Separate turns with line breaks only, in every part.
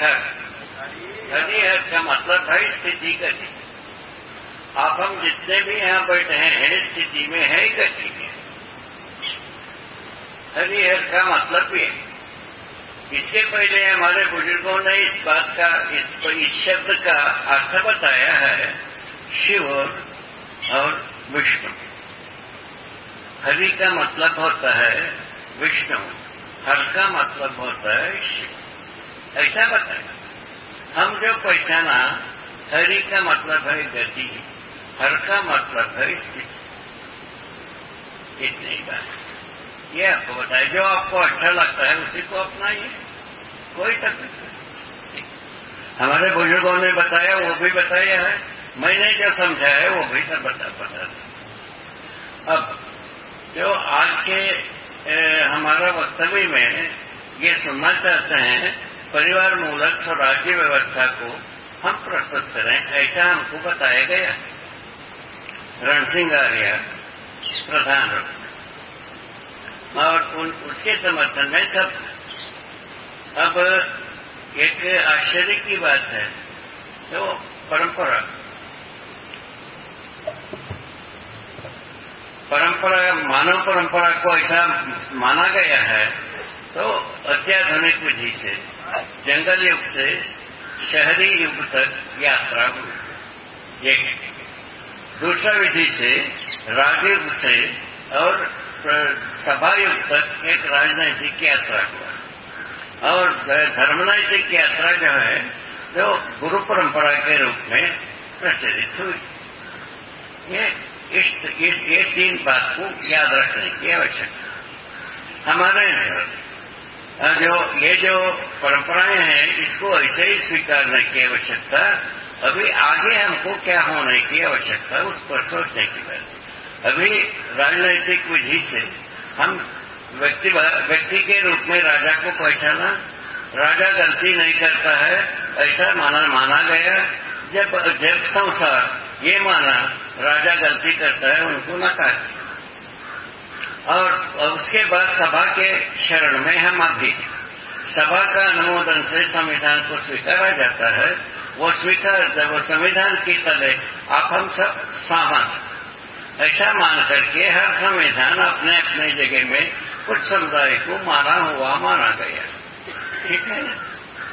हरिहर हरिहर का मतलब है स्थिति गति। आप हम जितने भी यहाँ बैठे हैं स्थिति में है गति में। हरिहर का मतलब भी है। इसके पहले हमारे बुज़ुर्गों ने इस बात का इस, इस शब्द का अर्थ बताया है शिव और विष्णु। हरि का मतलब होता है विष्णु हर का मतलब होता है शिव। ऐसा बताया हम जो पहचाना हरि का मतलब है गति हर का मतलब है स्थिति। इतनी बात। ये आपको बताया जो आपको अच्छा लगता है उसी को अपनाइए। कोई तकलीफ़ नहीं। हमारे बुज़ुर्गों ने बताया वो भी बताया है। मैंने जो समझा है वो भी सब बता बता अब जो आज के ए, हमारा वक्तव्य में ये सुनना चाहते हैं परिवार मूलक स्वराज्य व्यवस्था को हम प्रस्तुत करें, ऐसा हमको बताया गया। रणसिंह आर्य प्रधान और उसके समर्थन में सब। अब एक आश्चर्य की बात है तो परंपरा। परंपरा, मानव परंपरा को ऐसा माना गया है तो अत्याधुनिक विधि से। जंगल युग से शहरी युग तक यात्रा हुई। एक दूसरा विधि से राजयुग से और सभा युग तक एक राजनैतिक यात्रा हुआ। और धर्मनैतिक यात्रा जो है जो गुरु परंपरा के रूप में प्रचलित हुई। ये इस, इस ये तीन बात को याद रखने की आवश्यकता। हमारे जो, ये जो परंपराएँ हैं, इसको ऐसे ही स्वीकारने की आवश्यकता अभी आगे हमको क्या होने की आवश्यकता उस पर सोचने की बात अभी राजनीतिक विधि से हम व्यक्ति व्यक्ति के रूप में राजा को पहचाना, राजा गलती नहीं करता है, ऐसा माना माना गया। जब जब संसार ये माना, राजा गलती करता है, उनको नकार और उसके बाद सभा के शरण में हम अभी सभा का अनुमोदन से संविधान को स्वीकारा जाता है। वो स्वीकार, जब वो संविधान की तले आप हम सब सामान। ऐसा मान करके हर संविधान अपने अपने जगह में कुछ समुदाय को माना हुआ माना गया। ठीक है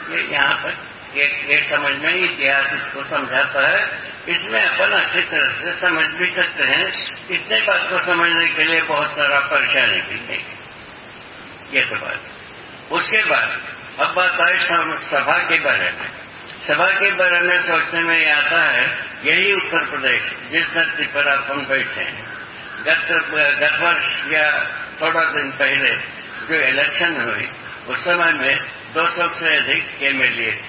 ये यहाँ पर एक, एक समझ में इतिहास इसको समझाता है। इसमें अपन अच्छी तरह से समझ भी सकते हैं। इतने बात को समझने के लिए बहुत सारा परेशानी भी नहीं। ये तो बात। उसके बाद अब बात आए सभा के बारे में। सभा के बारे में सोचने में आता है यही उत्तर प्रदेश जिस धरती पर अपन बैठे हैं। गत गत वर्ष या थोड़ा दिन पहले जो इलेक्शन हुई उस समय में 200 से अधिक एमएलए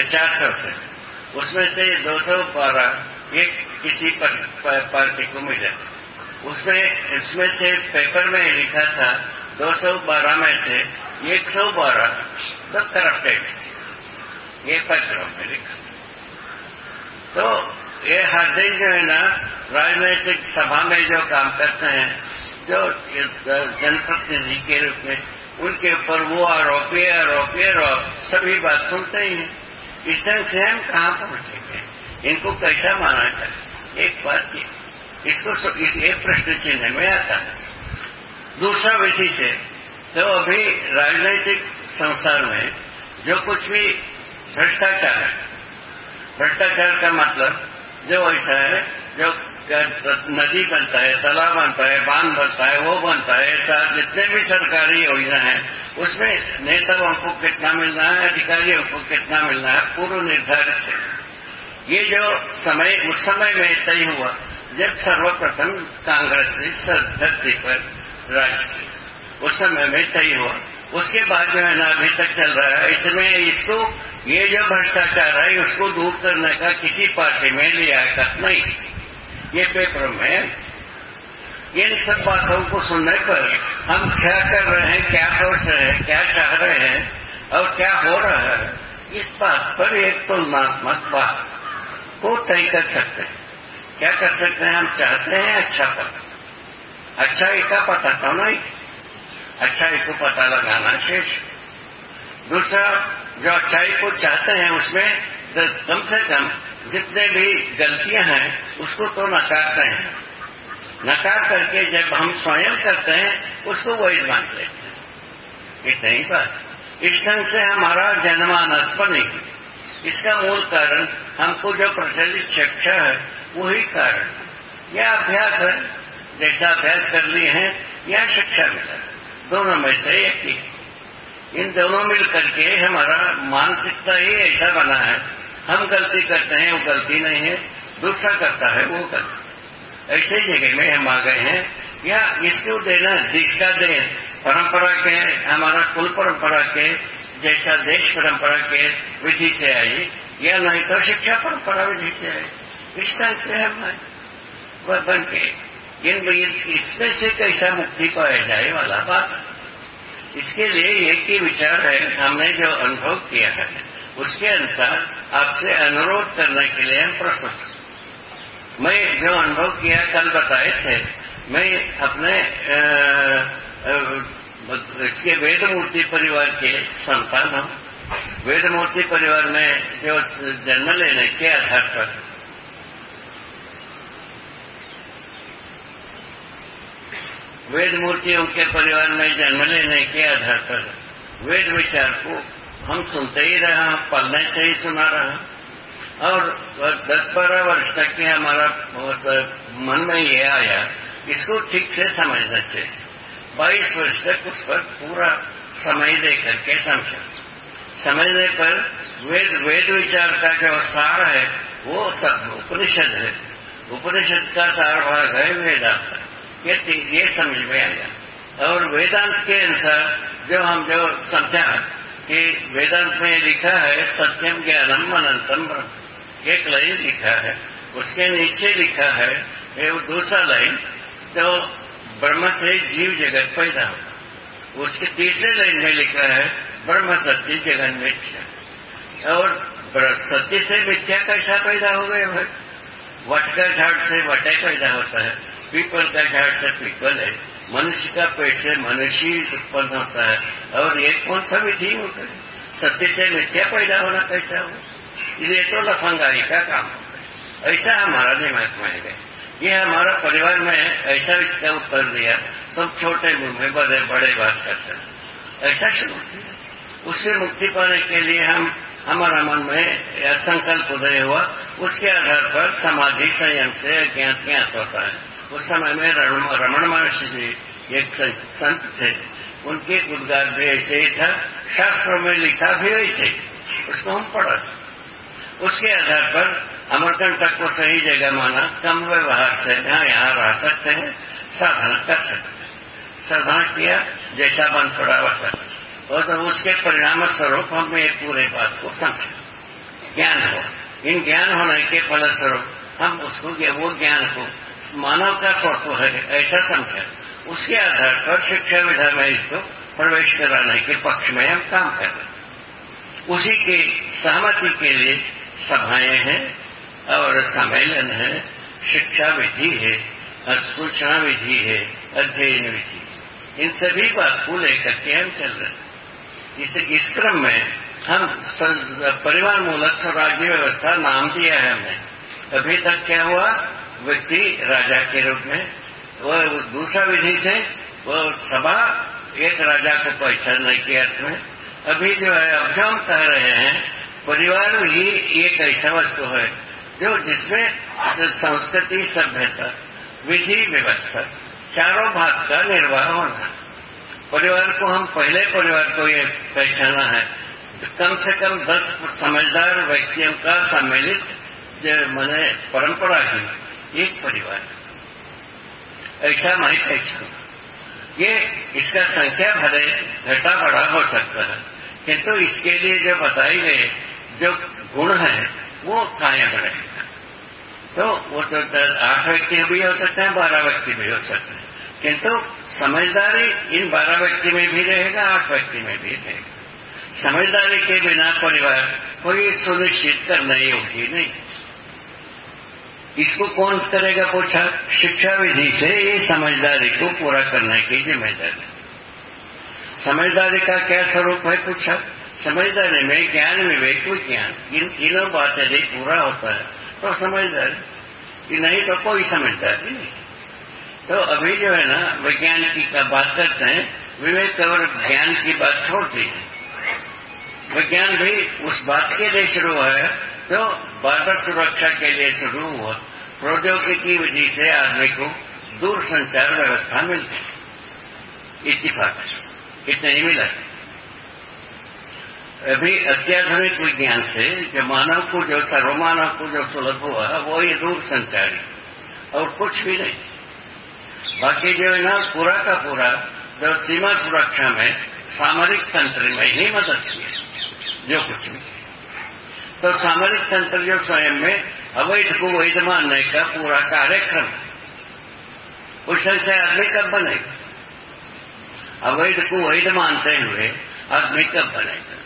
चार सौ से उसमें से दो सौ 212 एक किसी पार्टी को मिला। उसमें इसमें से पेपर में लिखा था 212 में से 112 द करप्टेड ये पत्रों में लिखा। तो ये हर दिन जो है ना, राजनीतिक सभा में जो काम करते हैं, जो जनप्रतिनिधि के रूप में, उनके ऊपर वो आरोपी आरोपी, आरोप, सभी बात सुनते ही हैं। इस तरह से हम कहाँ पहुँचेंगे इनको कैसा माना जाए? एक बात इसको इस एक प्रश्न चिन्ह में आता है। दूसरा विधि से तो अभी राजनीतिक संसार में जो कुछ भी भ्रष्टाचार है, भ्रष्टाचार का मतलब जो ऐसा है, जो नदी बनता है, तालाब बनता है, बाँध बनता है, वो बनता है जितने भी सरकारी योजना है, उसमें नेताओं को कितना मिलना है, अधिकारियों को कितना मिलना है, पूर्व निर्धारित है। ये जो समय, उस समय में तय हुआ, जब सर्वप्रथम कांग्रेस ने धरती पर राज उस समय में तय हुआ। उसके बाद जो है ना, अभी तक चल रहा है, इसमें इसको, ये जो भ्रष्टाचार है, उसको दूर करने का किसी पार्टी में लिया नहीं। ये पेपर में इन सब बातों को सुनने पर हम क्या कर रहे हैं, क्या सोच रहे हैं, क्या चाह रहे हैं और क्या हो रहा है, इस बात पर एक तुलनात्मक बात को तय कर सकते हैं। क्या कर सकते हैं? हम चाहते हैं अच्छा पता। अच्छाई का पता तो नहीं। अच्छाई को पता लगाना शेष। दूसरा, जो अच्छाई को चाहते हैं, उसमें कम से कम जितने भी गलतियाँ हैं, उसको तो नकारते हैं नकार करके जब हम स्वयं करते हैं, उसको वही मान लेते हैं। इतना ही बात। इस ढंग से हमारा जनमानस बनेगी इसका मूल कारण हमको जो प्रचलित शिक्षा है, वही कारण यह अभ्यास है। जैसा अभ्यास कर लिए हैं या शिक्षा मिला दोनों में से एक ही इन दोनों मिल करके हमारा मानसिकता ही ऐसा बना है हम गलती करते हैं, वो गलती नहीं है। दूसरा करता है, वो गलती ऐसे जगह में हम आ गए हैं। या इसको देना जिसका दे। परंपरा के, हमारा कुल परंपरा के, जैसा देश परंपरा के विधि से आई, या नहीं तो शिक्षा परंपरा विधि से आई। इस ढंग से हम वह बन के इन इसमें से कैसा मुक्ति पाया जाए वाला बात। इसके लिए एक ही विचार है, हमने जो अनुभव किया है, उसके अनुसार आपसे अनुरोध करने के लिए हम प्रस्तुत मैं जो अनुभव किया, कल बताए थे। मैं अपने इसके वेद मूर्ति परिवार के संतान हम वेद मूर्ति परिवार में जो जन्म लेने के आधार पर वेद मूर्तियों के परिवार में जन्म लेने के आधार पर वेद विचार को हम सुनते ही रहा पढ़ने से ही सुना रहा। और दस बारह वर्ष तक के हमारा मन में ये आया, इसको ठीक से समझना चाहिए बाईस वर्ष तक उस पर पूरा समय दे करके समझा। समझने पर वेद वेद विचार का जो सार है, वो सब उपनिषद है। उपनिषद का सार भाग है वेदांत। ये ये समझ में आया। और वेदांत के अनुसार जो हम जो समझा कि वेदांत में लिखा है, सत्यम ज्ञानम अनंतम ब्रह्म। एक लाइन लिखा है, उसके नीचे लिखा है वो दूसरा लाइन जो ब्रह्म से जीव जगत पैदा हो उसके तीसरे लाइन में लिखा है, ब्रह्म सत्य जगन मिथ्या। और सत्य से मिथ्या कैसा पैदा हो गए भाई? वट का झाड़ से वटे पैदा होता है, पीपल का झाड़ से पीपल है। मनुष्य का पेट से मनुष्य उत्पन्न होता है। और ये कौन सा विधि होता है सत्य से मिथ्या पैदा होना कैसा हो ये तो लफंगाई का काम होता है। ऐसा हमारा दिमाग में है। ये हमारा परिवार में ऐसा इसका उत्तर दिया तो छोटे मुँह में बड़े बड़े बात करते हैं। ऐसा शुरू उससे मुक्ति पाने के लिए हम, हमारा मन में संकल्प उदय हुआ, उसके आधार पर समाधि संयम से अज्ञात ज्ञात होता है। उस समय में रमण महर्षि जी एक संत थे उनके उद्गार भी ऐसे ही था शास्त्रों में लिखा भी ऐसे उसको हम पढ़ा। उसके आधार पर अमरकंड तक को सही जगह माना कम व्यवहार से यहाँ यहाँ रह सकते हैं, साधना कर सकते हैं। साधना किया, जैसा बन पड़ा वैसा। और तो उसके परिणाम स्वरूप हम ये पूरे बात को समझे। ज्ञान हो। इन ज्ञान होने के फलस्वरूप हम उसको, वो ज्ञान को मानव का स्वत्व है ऐसा समझे। उसके आधार पर शिक्षा विधा में इसको प्रवेश कराने के पक्ष में हम काम कर रहे हैं। उसी के सहमति के लिए सभाएँ हैं और सम्मेलन है शिक्षा विधि है सूचना विधि है अध्ययन विधि इन सभी बात को लेकर के हम चल रहे हैं। इस, इस क्रम में हम परिवार मूलक स्वराज्य व्यवस्था नाम दिया है हमने। अभी तक क्या हुआ? व्यक्ति राजा के रूप में वो दूसरा विधि से वो सभा एक राजा को पहचानने के अर्थ में। अभी जो है अब जो हम कह रहे हैं, परिवार ही एक ऐसा वस्तु है, जो जिसमें संस्कृति सभ्यता, विधि व्यवस्था, चारों भाग का निर्वाह होना। परिवार को हम, पहले परिवार को ये पहचाना है। कम से कम दस समझदार व्यक्तियों का सम्मिलित, जो मैंने परंपरा ही। एक परिवार। ऐसा मैं पहचान ये इसका संख्या भले घटा बढ़ा हो सकता है, किंतु तो इसके लिए जो बताए गए जो गुण है, वो कायम रहेगा। तो वो तो आठ व्यक्ति भी हो सकते हैं, बारह व्यक्ति भी हो सकते हैं। किंतु समझदारी इन बारह व्यक्ति में भी रहेगा, आठ व्यक्ति में भी रहेगा। समझदारी के बिना परिवार कोई सुनिश्चित करने योग्य नहीं। इसको कौन करेगा पूछा? शिक्षा विधि से ये समझदारी को पूरा करने की ज़िम्मेदारी समझदारी का क्या स्वरूप है पूछा? समझदारी में ज्ञान, विवेक, विज्ञान। इन तीनों बात यदि पूरा होता है तो समझदारी। नहीं तो कोई समझदारी नहीं। तो अभी जो है ना, विज्ञान की का बात करते हैं, विवेक और ज्ञान की बात छोड़ दीजिए विज्ञान भी उस बात के लिए शुरू है तो बाधा सुरक्षा के लिए शुरू हुआ। प्रौद्योगिकी विधि से आदमी को दूर संचार व्यवस्था मिलती है। इतफाक इतने ही मिला। अभी अत्याधुनिक विज्ञान से जो मानव को जो सर्वमानव को जो सुलभ हुआ, वो ये दूर संचारी और कुछ भी नहीं। बाकी जो है ना, पूरा का पूरा, जो सीमा सुरक्षा में सामरिक तंत्र में ही मदद की जो कुछ भी। तो सामरिक तंत्र जो स्वयं में अवैध को वैध मानने का पूरा कार्यक्रम? ढंग से आदमी कब बनेगा अवैध को वैध मानते हुए आदमी कब बनेगा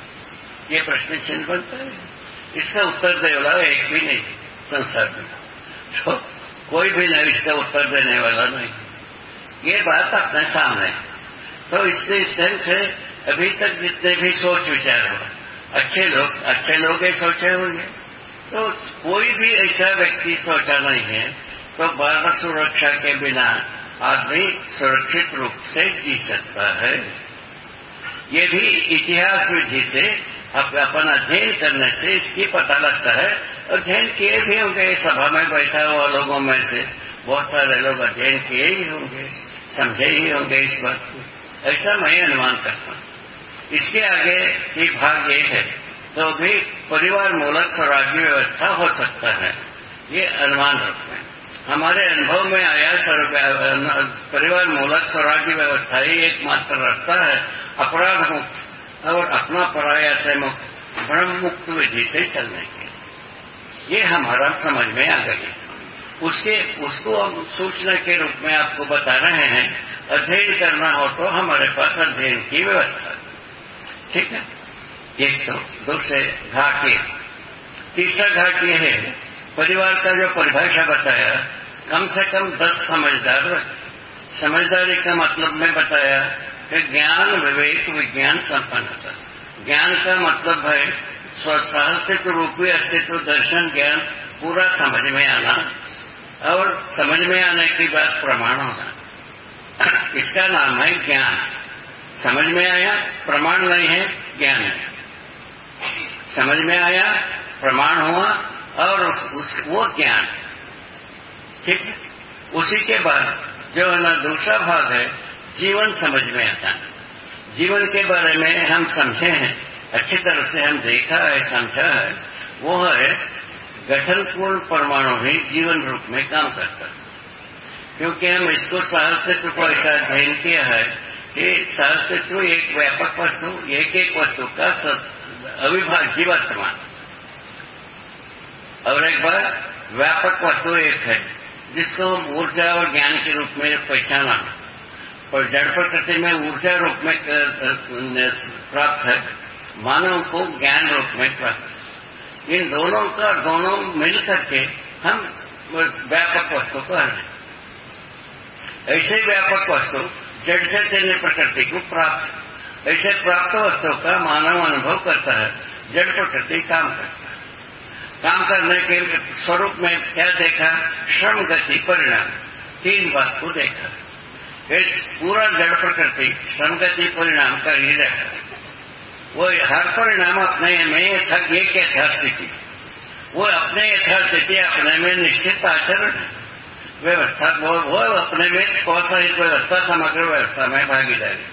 ये प्रश्न चिन्ह बनता है। इसका उत्तर देने वाला एक भी नहीं, संसार में। तो कोई भी नहीं, इसका उत्तर देने वाला नहीं। ये बात अपने सामने। तो इसलिए इस ढंग से अभी तक जितने भी सोच विचार हो अच्छे लोग अच्छे लोग ही सोचे होंगे। तो कोई भी ऐसा व्यक्ति सोचा नहीं है तो बाल सुरक्षा के बिना आदमी सुरक्षित रूप से जी सकता है। ये भी इतिहास विधि से अपन अध्ययन करने से इसकी पता लगता है। अध्ययन किए भी होंगे, सभा में बैठा हुआ लोगों में से। बहुत सारे लोग अध्ययन किए ही होंगे, समझे ही होंगे इस बात को। ऐसा मैं अनुमान करता हूँ। इसके आगे एक भाग ये है। तो भी परिवार मूलक स्वराज्य व्यवस्था हो सकता है। ये अनुमान रखते हैं। हमारे अनुभव में आया परिवार मूलक स्वराज्य व्यवस्था ही एकमात्र रास्ता है। अपराध मुक्त और अपना पराया से मुक्त ब्रह्म मुक्त विधि से चलने के ये हमारा समझ में आ गई उसके, उसको हम सूचना के रूप में आपको बता रहे हैं। अध्ययन करना हो तो हमारे पास अध्ययन की व्यवस्था ठीक है? एक तो दूसरे घाट। ये तीसरा घाट ये है, परिवार का जो परिभाषा बताया, कम से कम दस समझदार समझदारी का मतलब मैं बताया कि ज्ञान, विवेक, विज्ञान संपन्न संपन्नता ज्ञान का मतलब है स्वसाहस्तित्व रूपी अस्तित्व, दर्शन, ज्ञान पूरा समझ में आना और समझ में आने की बात प्रमाण होना। इसका नाम है ज्ञान। समझ में आया? प्रमाण नहीं है ज्ञान है। समझ में आया प्रमाण हुआ और उस, वो ज्ञान ठीक है? उसी के बाद जो है ना दूसरा भाग है जीवन समझ में आता है। जीवन के बारे में हम समझे हैं अच्छी तरह से हम देखा है समझा है वो है गठनपूर्ण परमाणु ही जीवन रूप में काम करता है। क्योंकि हम इसको सहस्तित्व को ऐसा अध्ययन किया है सहस्तित्व एक व्यापक वस्तु, एक एक वस्तु का अविभाज्य वर्तमान और एक बार व्यापक वस्तु एक है, जिसको हम ऊर्जा और ज्ञान के रूप में पहचाना और जड़ प्रकृति में ऊर्जा रूप में प्राप्त है, मानव को ज्ञान रूप में प्राप्त इन दोनों का, दोनों मिल करके हम व्यापक वस्तु को हैं। ऐसे व्यापक वस्तु जड़ से चलने प्रकृति को प्राप्त, ऐसे प्राप्त वस्तु का मानव अनुभव करता है, जड़ प्रकृति काम करता है। काम करने के स्वरूप में क्या देखा? श्रम गति परिणाम, तीन बात को देखा। एक पूरा जड़ प्रकृति संगति परिणाम कर ही रहता वो हर परिणाम अपने में एक यथास्थिति। वो अपने यथास्थिति अपने में निश्चित आचरण व्यवस्था वो, अपने में प्रोत्साहित व्यवस्था समग्र व्यवस्था में भागीदारी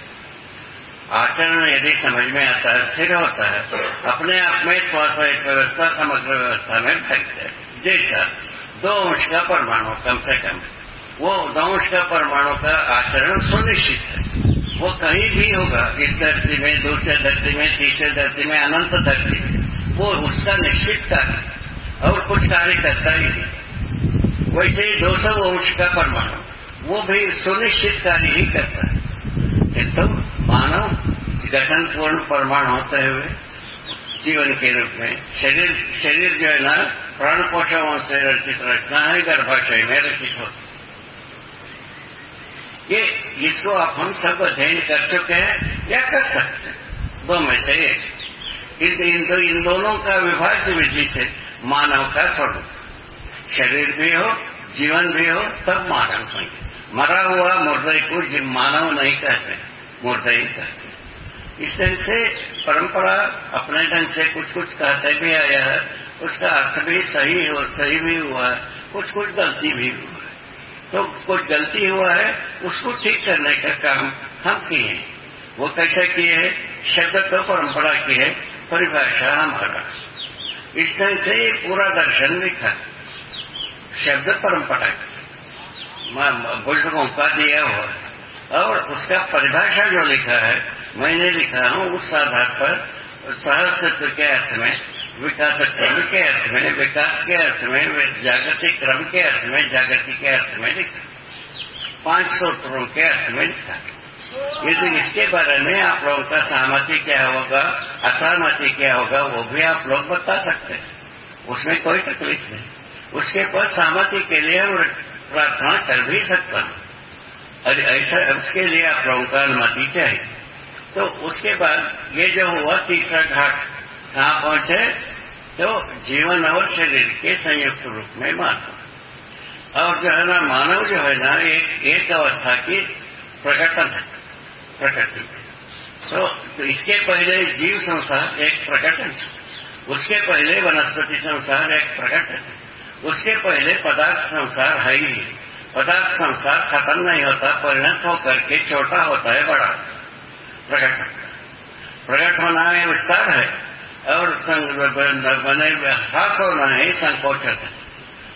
आचरण यदि समझ में आता है स्थिर होता है अपने आप में प्रोत्साहित व्यवस्था समग्र व्यवस्था में भागीदारी जैसा दो अंश का परमाणु कम से कम। वो दंश का परमाणु का आचरण सुनिश्चित है। वो कहीं भी होगा इस धरती में दूसरे धरती में तीसरे धरती में अनंत धरती में वो उसका निश्चित कार्य और कुछ कार्य करता ही नहीं। वैसे दो सौ अंश का परमाणु वो भी सुनिश्चित कार्य ही करता है। किंतु मानव गठनपूर्ण परमाणु होते हुए जीवन के रूप में शरीर शरीर जो है ना प्राण पोषकों से रचित रचना है गर्भाशय में रचित होता ये इसको आप हम सब अध्ययन कर चुके हैं या कर सकते हैं। दो में से एक। इन, इन दोनों का विभाज्य विधि से मानव का स्वरूप। शरीर भी हो, जीवन भी हो, तब मानव संख्या मरा हुआ मुर्दे को मानव नहीं कहते, मुर्दे ही कहते। इस ढंग से परंपरा अपने ढंग से कुछ कुछ कहते भी आया है, उसका अर्थ भी सही हो, सही भी हुआ है कुछ कुछ गलती भी हुआ है। तो कुछ गलती हुआ है, उसको ठीक करने का काम हम किए हैं। वो कैसे किए है? शब्द तो परंपरा की है, परिभाषा हमारा। इस ढंग से पूरा दर्शन लिखा शब्द परंपरा की बुज़ुर्गों का दिया हुआ और उसका परिभाषा जो लिखा है, मैंने लिखा हूँ उस आधार पर सहस्त्र के अर्थ में, विकास क्रम के अर्थ में, विकास के अर्थ में, जागतिक क्रम के अर्थ में जागृति के अर्थ में लिखा। पाँच सूत्रों के अर्थ में लिखा। यदि इसके बारे में आप लोगों का सहमति क्या होगा, असहमति क्या होगा, वो भी आप लोग बता सकते हैं। उसमें कोई तकलीफ़ नहीं। उसके बाद सहमति के लिए हम प्रार्थना कर भी सकता हूँ। और ऐसा उसके लिए आप लोगों का अनुमति चाहिए तो उसके बाद ये जो हुआ तीसरा घाट कहाँ पहुँचे? तो जीवन और शरीर के संयुक्त रूप में मानव और जो है ना मानव जो है ना एक एक अवस्था की प्रकटन है। प्रकृति तो, तो इसके पहले जीव संसार एक प्रकटन उसके पहले वनस्पति संसार एक प्रकटन है। उसके पहले पदार्थ संसार है ही। पदार्थ संसार खत्म नहीं होता, परिणत होकर के छोटा होता है, बड़ा। प्रकट प्रकट होना है विस्तार है, और बने ह्रास होना है संकोचन है।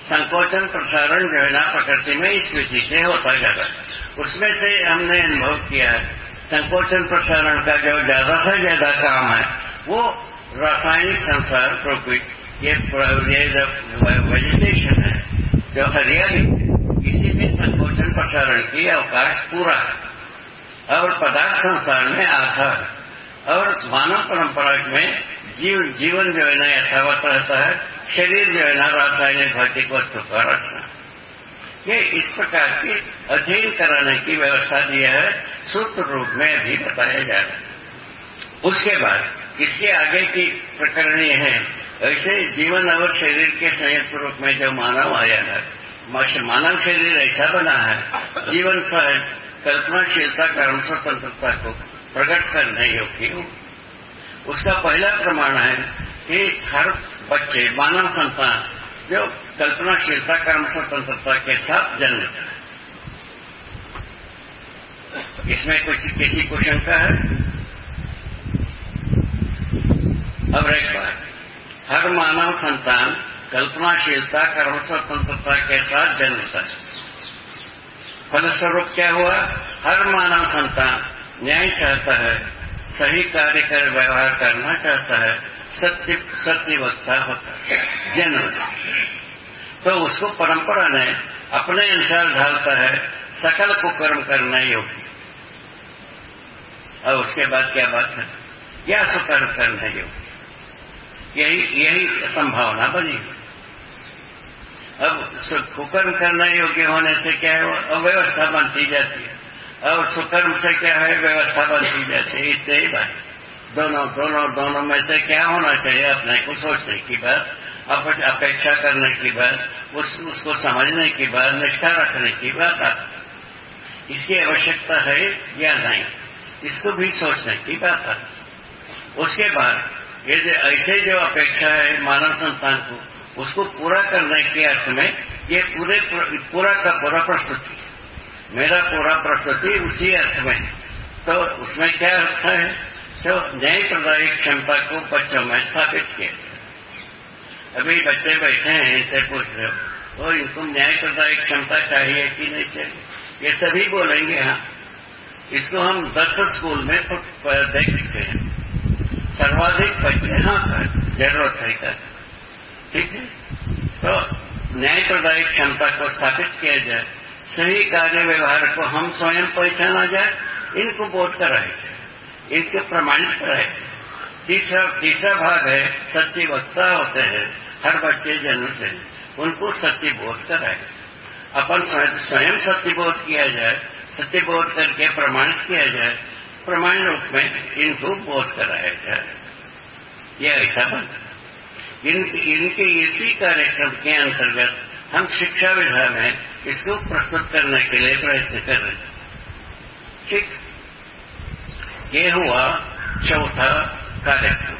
संकोचन प्रसारण जो है ना, प्रकृति में इस विधि से होता जाता उसमें से हमने अनुभव किया है, संकोचन प्रसारण का जो ज़्यादा से ज़्यादा काम है, वो रासायनिक संसार, प्रकृति ये वेजिटेशन है, जो हरियाली इसी में संकोचन प्रसारण की अवकाश पूरा है। और पदार्थ संसार में आधा है। और मानव परंपरा में जीव, जीवन जो है ना, यथावत रहता है। शरीर जो है ना, रासायनिक भौतिक वस्तु का रचना ये इस प्रकार की अध्ययन कराने की व्यवस्था दी है, सूत्र रूप में भी बताया जा रहा है। उसके बाद इसके आगे की प्रकरण है। ऐसे जीवन और शरीर के संयुक्त रूप में जो मानव आया है मानव शरीर ऐसा बना है, जीवन सहज कल्पनाशीलता कर्म स्वतंत्रता को प्रकट करने योग्य हो उसका पहला प्रमाण है कि हर बच्चे, मानव संतान, जो कल्पनाशीलता कर्म स्वतंत्रता के साथ जन्मता है। इसमें कुछ, किसी को शंका है? अब एक बात। हर मानव संतान कल्पनाशीलता कर्म स्वतंत्रता के साथ जन्मता है। फलस्वरूप क्या हुआ? हर मानव संतान न्याय चाहता है, सही कार्य कर व्यवहार करना चाहता है, सत्य सत्य वक्ता होता है, जन्म तो उसको परंपरा ने अपने अनुसार ढालता है, सकल को कर्म करना योग्य। और उसके बाद क्या बात है? क्या सुकर्म करना योग्य? यही यही संभावना बनी। अब कुकर्म करना योग्य होने से क्या है अव्यवस्था बनती जाती है। और सुकर्म से क्या है व्यवस्था बनती जाती है इतने ही बात। दोनों दोनों दोनों में से क्या होना चाहिए अपने को सोचने की बात अपेक्षा करने की बात उस, उसको समझने की बात निष्ठा रखने की बात। आती इसकी आवश्यकता है या नहीं। इसको भी सोचने की बात। आती उसके बाद ये ऐसे जो अपेक्षा है मानव संस्थान को, उसको पूरा करने के अर्थ में ये पूरे पूरा का पूरा प्रस्तुति मेरा पूरा प्रस्तुति उसी अर्थ में है। तो उसमें क्या अर्थ है? तो न्याय प्रदायिक क्षमता को बच्चों में स्थापित किया। अभी बच्चे बैठे हैं इनसे पूछ रहे हो तो इनको न्याय प्रदायी क्षमता चाहिए कि नहीं चाहिए? ये सभी बोलेंगे हाँ। इसको हम दस स्कूल में देख सकते हैं। सर्वाधिक बचने ज़रूरत है कर ठीक है? तो न्याय प्रदायी क्षमता को स्थापित किया जाए। सही कार्य व्यवहार को हम स्वयं पहचाना जाए, इनको बोध कराए जाए इनके प्रमाणित कराए तीसरा तीसरा भाग है, सत्य वक्ता होते हैं, हर बच्चे जन्म से, उनको सत्य बोध कराए अपन स्वयं सत्य बोध किया जाए, सत्य बोध करके प्रमाणित किया जाए रूप में इनको बोध कराया जाए यह ऐसा बनता इन, इनके इसी कार्यक्रम के अंतर्गत हम शिक्षा विभाग में इसको प्रस्तुत करने के लिए प्रयत्न कर रहे हैं। ठीक। ये हुआ चौथा कार्यक्रम।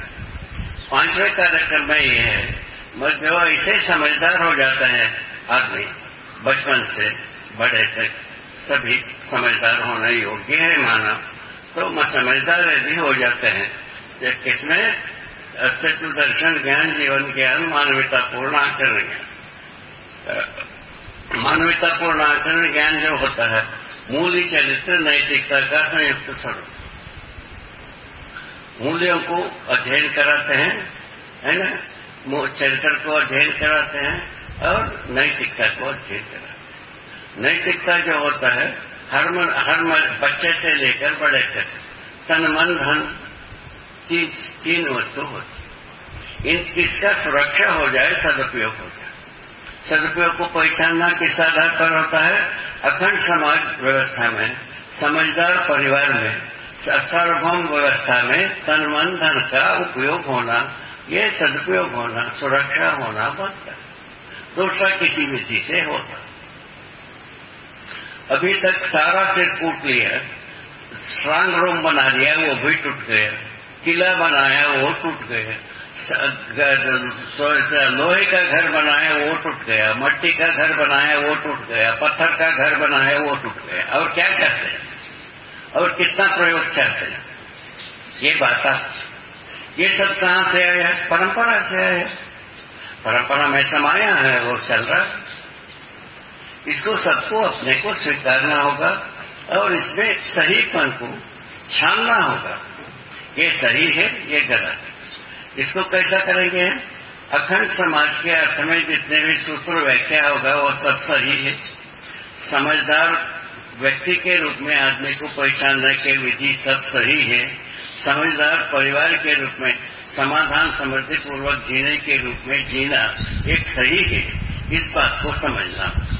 पाँचवें कार्यक्रम में ये है जो ऐसे समझदार हो जाता है आदमी बचपन से बड़े तक सभी समझदार होने योग्य है माना तो समझदार भी हो जाते हैं। किसमें? अस्तित्व दर्शन, ज्ञान, जीवन ज्ञान मानवतापूर्ण आचरण ज्ञान मानवतापूर्ण आचरण ज्ञान जो होता है मूल्य चरित्र, नैतिकता का संयुक्त स्वरूप। मूल्यों को अध्ययन कराते हैं, है ना? चरित्र को अध्ययन कराते हैं और नैतिकता को अध्ययन कराते हैं। नैतिकता जो होता है हर मन हर मन बच्चे से लेकर बड़े तक। तन, मन, धन तीन तीन वस्तु होती। इन इसका सुरक्षा हो जाए, सदुपयोग हो जाए। सदुपयोग को पहचानना किस आधार पर होता है? अखंड समाज व्यवस्था में, समझदार परिवार में, सार्वभौम व्यवस्था में तन, मन, धन का उपयोग होना, ये सदुपयोग होना, सुरक्षा होना बनता है। दूसरा किसी विधि से होता। अभी तक सारा सिर कूट लिया, स्ट्रांग रूम बना लिया, वो भी टूट गया, किला बनाया, वो टूट गया लोहे का घर बनाया, वो टूट गया, मट्टी का घर बनाया, वो टूट गया, पत्थर का घर बनाया, वो टूट गया। और क्या चाहते हैं? और कितना प्रयोग चाहते हैं? ये बात ये सब कहाँ से आया? परंपरा से आया। परंपरा में समाया है, वो चल रहा इसको सबको अपने को स्वीकारना होगा और इसमें सहीपन को छानना होगा। ये सही है, ये गलत है। इसको कैसा करेंगे अखंड समाज के अर्थ में जितने भी सूत्र व्याख्या होगा, वो सब सही है। समझदार व्यक्ति के रूप में आदमी को पहचानने के विधि सब सही है। समझदार परिवार के रूप में समाधान समृद्धि पूर्वक जीने के रूप में जीना एक सही है। इस बात को समझना।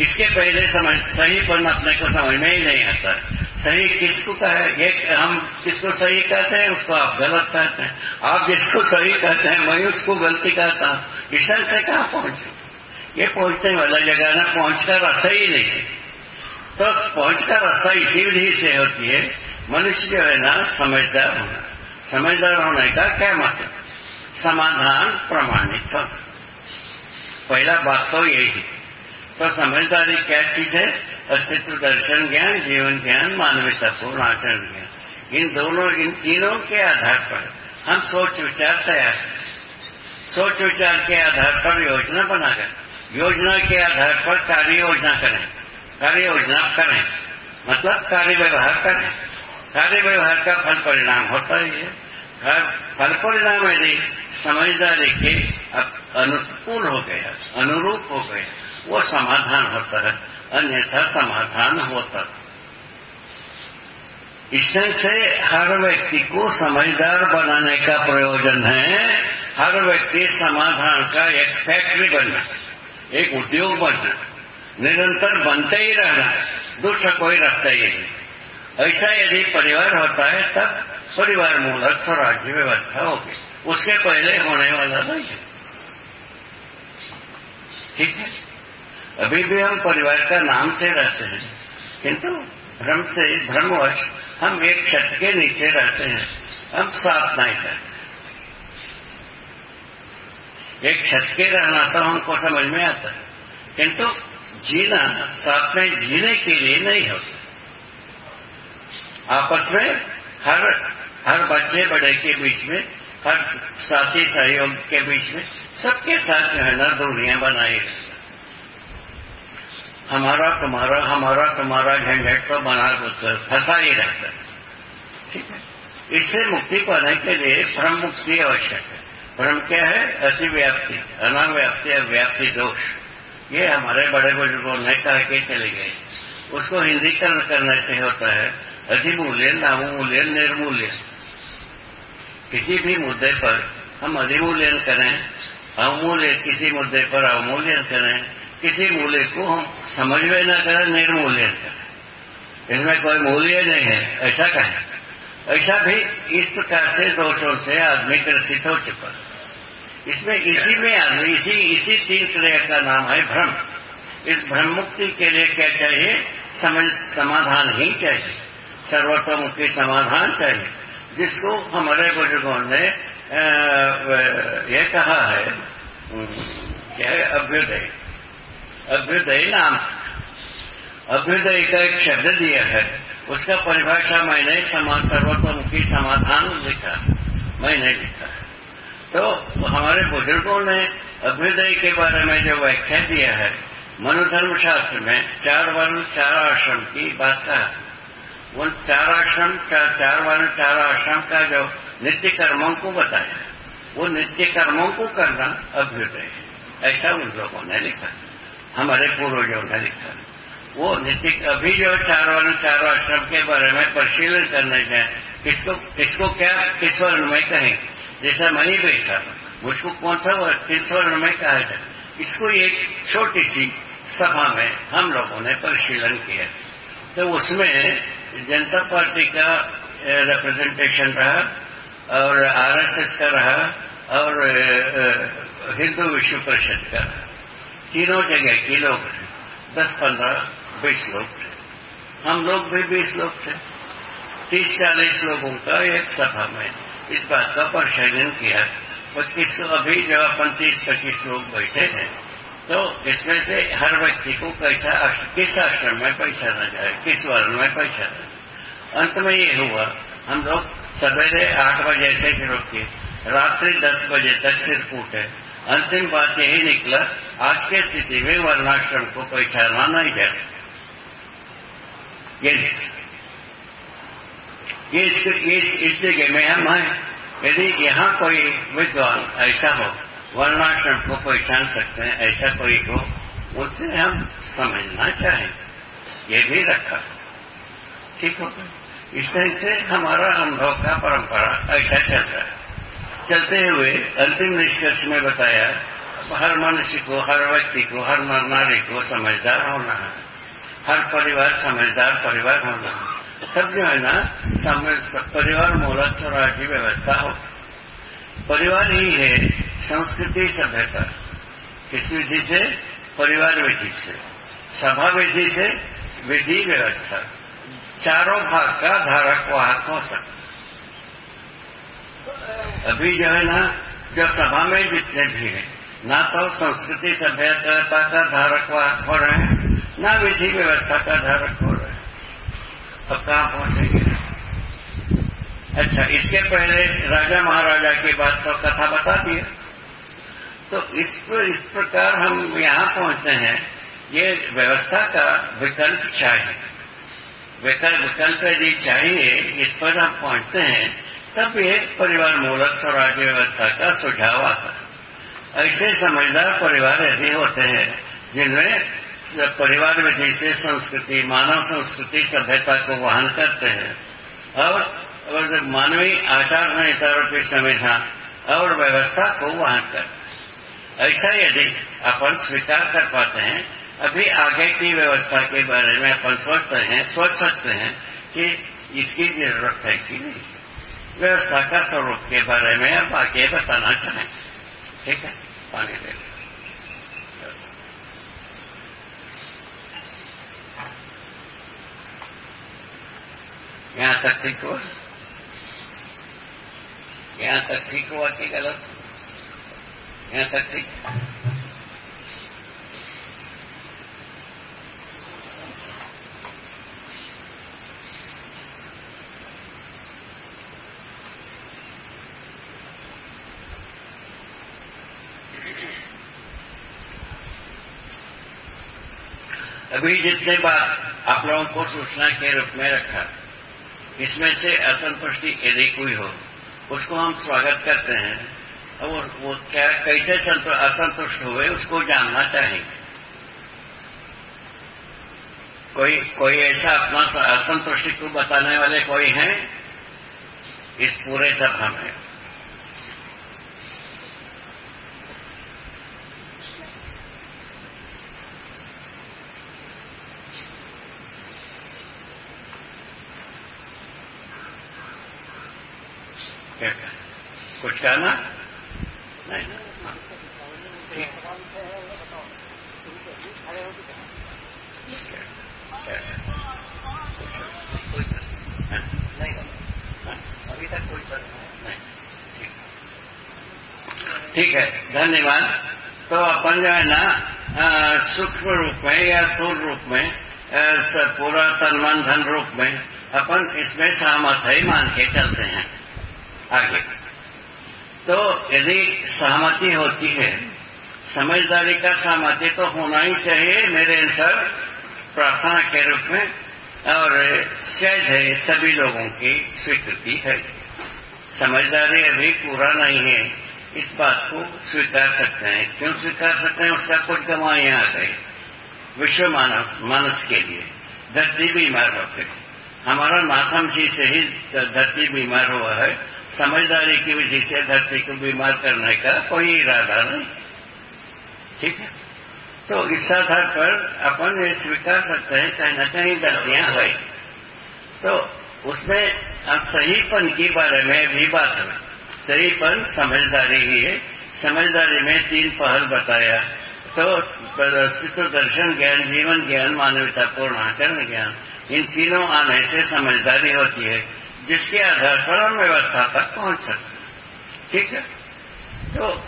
इसके पहले समझ, सही अपने को समझ में ही नहीं आता। सही किसको कहे एक हम किसको सही कहते हैं, उसको आप गलत कहते हैं। आप जिसको सही कहते हैं मैं उसको गलती कहता हूँ। ईश्वर से कहा पहुँचे? ये पहुँचने वाला जगह ना पहुँच पहुंचकर रास्ता ही नहीं। है तो पहुंचकर रास्ता इसी विधि से होती है। मनुष्य जो है ना, समझदार होना। समझदार होने का क्या मतलब? समाधान प्रमाणित पहला बात तो यही है। तो समझदारी क्या चीज़ है? अस्तित्व दर्शन ज्ञान, जीवन ज्ञान मानवता पूर्ण आचरण ज्ञान। इन दोनों, इन तीनों के आधार पर हम सोच विचार तैयार करें। सोच विचार के आधार पर योजना बनाकर योजना के आधार पर कार्य योजना करें। कार्य योजना करें। मतलब कार्य व्यवहार करें। कार्य व्यवहार का फल परिणाम होता ही है। फल परिणाम यदि समझदारी के अनुकूल हो गया, अनुरूप हो गया वो समाधान होता है, अन्यथा समाधान होता इसमें से हर व्यक्ति को समझदार बनाने का प्रयोजन है। हर व्यक्ति समाधान का एक फैक्ट्री बनना, एक उद्योग बनना, निरंतर बनते ही रहना दूसरा कोई रास्ता ही नहीं। ऐसा यदि परिवार होता है, तब परिवार मूलक स्वराज्य व्यवस्था होगी। उसके पहले होने वाला नहीं है। ठीक है? अभी भी हम परिवार का नाम से रहते हैं। किंतु भ्रम से, भ्रमवश हम एक छत के नीचे रहते हैं। हम साथ नहीं करते एक छत के रहना तो हमको समझ में आता है। किंतु जीना, साथ में जीने के लिए नहीं होता। आपस में हर हर बच्चे बड़े के बीच में, हर साथी, सहयोग के बीच में सबके साथ जो है ना, दूरियाँ बनाई रहती हमारा तुम्हारा हमारा तुम्हारा झंझट तो बना फंसा ही रहता है। ठीक है? इससे मुक्ति पाने के लिए भ्रम मुक्ति आवश्यक है। भ्रम क्या है? अतिव्याप्ति, अनाव्याप्ति और व्याप्ति दोष। ये हमारे बड़े बुज़ुर्गों ने कह के चले गए। उसको हिंदीकरण करने से होता है अधिमूल्य नामूल्य निर्मूल्य। किसी भी मुद्दे पर हम अधिमूल्यन करें अवमूल्य किसी मुद्दे पर अवमूल्यन करें किसी मूल्य को हम समझ में न करें, निर्मूल्य करें। इसमें कोई मूल्य नहीं है, ऐसा कहें। ऐसा भी इस प्रकार से दोषों से आदमी ग्रसित हो चुका इसमें इसी में आदमी, इसी इसी तीन क्रिया का नाम है भ्रम। इस भ्रम मुक्ति के लिए क्या चाहिए? समझ, समाधान ही चाहिए। सर्वतोमुखी समाधान चाहिए। जिसको हमारे बुज़ुर्गों ने यह कहा है क्या अभ्युदय। अभ्युदय नाम। अभ्युदय का एक शब्द दिया है। उसका परिभाषा मैंने समान सर्वतोमुखी समाधान लिखा। मैंने लिखा। है तो हमारे बुज़ुर्गों ने अभ्युदय के बारे में जो व्याख्या दिया है मनोधर्म शास्त्र में चार वर्ण चार आश्रम की बात कहा। उन चार आश्रम चार, चार वर्ण चार आश्रम का जो नित्य कर्मों को बताया वो नित्य कर्मों को करना अभ्युदय है। ऐसा उन लोगों ने लिखा। हमारे पूर्वजों ने लिखा वो नित्य अभी जो चार वर्ण चार आश्रम के बारे में परिशीलन करने जाए किसको किसको क्या किस वर्ण में कहें? जैसा मैं ही बैठा मुझको कौन सा वर्ण किस वर्ण में कहा जाए? इसको एक छोटी सी सभा में हम लोगों ने परिशीलन किया। तो उसमें जनता पार्टी का रिप्रेजेंटेशन रहा, और आरएसएस का रहा, और हिंदू विश्व परिषद का। तीनों जगह के लोग थे दस पंद्रह, बीस लोग थे। हम लोग भी बीस लोग थे। तीस, चालीस लोगों का एक सभा में इस बात का परिशीलन किया। पच्चीस अभी जब अपन तीस, पच्चीस लोग बैठे हैं तो इसमें से हर व्यक्ति को कैसा किस आश्रम में पैसा न जाए, किस वर्ण में पैसा जाए। अंत में ये हुआ, हम लोग सवेरे आठ बजे से शुरू किए। रात्रि दस बजे तक सिर फूटे। अंतिम बात यही निकला आज की स्थिति में वर्णाश्रम को कोई पहचाना नहीं जा सकता ये ये इस, इस जगह में हम हैं। यदि यहाँ कोई विद्वान ऐसा हो वर्णाश्रम को पहचान सकते हैं ऐसा कोई हो उससे हम समझना चाहें ये भी रखा। ठीक हो इस तरह से हमारा अनुभव का परंपरा ऐसा चल रहा है। चलते हुए अंतिम निष्कर्ष में बताया, हर मनुष्य को, हर व्यक्ति को, हर नर नारी को समझदार होना है। हर परिवार समझदार परिवार होना है। तब जो है ना परिवार मूलक स्वराज की व्यवस्था हो। परिवार ही है संस्कृति सभ्यता। किस विधि से? परिवार विधि से। सभा विधि से विधि व्यवस्था। चारों भाग का धारक वाहक हो सकता अभी जो है ना जो सभा में जितने भी हैं, ना तो संस्कृति सभ्यता का धारक हो रहे हैं, ना विधि व्यवस्था का धारक हो रहे हैं। अब कहाँ पहुँचेंगे? अच्छा इसके पहले राजा महाराजा की बात तो कथा बता दिया तो इस इस प्रकार हम यहाँ पहुँचते हैं, ये व्यवस्था का विकल्प चाहिए। विकल्प विकल्प यदि चाहिए, इस पर हम पहुँचते हैं तब ये परिवार मूलक स्वराज्य व्यवस्था का सुझाव आता ऐसे समझदार परिवार यदि होते हैं, जिनमें परिवार में जैसे संस्कृति, मानव संस्कृति सभ्यता को वहन करते हैं, और मानवीय आचार संहिताओं की संविधान और व्यवस्था को वहन करते हैं। ऐसा यदि अपन स्वीकार कर पाते हैं, अभी आगे की व्यवस्था के बारे में अपन सोचते हैं, सोच सकते हैं कि इसकी ज़रूरत है कि नहीं। व्यवस्था का स्वरूप के बारे में अब आगे बताना चाहें ठीक है पानी ले यहाँ तक ठीक हुआ? यहाँ तक ठीक हुआ कि गलत? यहाँ तक ठीक? अभी जितने बात आप लोगों को सूचना के रूप में रखा। इसमें से असंतुष्टि यदि कोई हो, उसको हम स्वागत करते हैं। और वो क्या, कैसे असंतुष्ट हुए, उसको जानना चाहेंगे। कोई कोई ऐसा अपना असंतुष्टि को बताने वाले कोई हैं? इस पूरे सभा में क्या कुछ कहना? नहीं। ठीक है, धन्यवाद। तो अपन जो है ना सूक्ष्म रूप में या स्थूल रूप में पूरा तन मन धन रूप में, अपन इसमें सहमत है, मान के चलते हैं। आगे तो यदि सहमति होती है, समझदारी का सहमति तो होना ही चाहिए मेरे अनुसार, प्रार्थना के रूप में, और शायद है सभी लोगों की स्वीकृति है। समझदारी अभी पूरा नहीं है, इस बात को स्वीकार सकते हैं। क्यों स्वीकार सकते हैं? उसका कुछ गवाइयाँ आ गई विश्व मानस मानस के लिए धरती बीमार होते हमारा नासमझी से ही धरती बीमार हुआ है। समझदारी की विधि से धरती को बीमार करने का कोई इरादा नहीं। ठीक है? तो इस आधार पर अपन ये स्वीकार सकते हैं, कहीं ना कहीं गलतियाँ हुई तो उसमें अब सहीपन के बारे में भी बात है सहीपन समझदारी ही है। समझदारी में तीन पहल बताया। तो अस्तित्व दर्शन ज्ञान, जीवन ज्ञान, मानवता पूर्ण आचरण ज्ञान, इन तीनों आने से समझदारी होती है। जिसके आधार पर हम व्यवस्था तक पहुँच सकते ठीक है? तो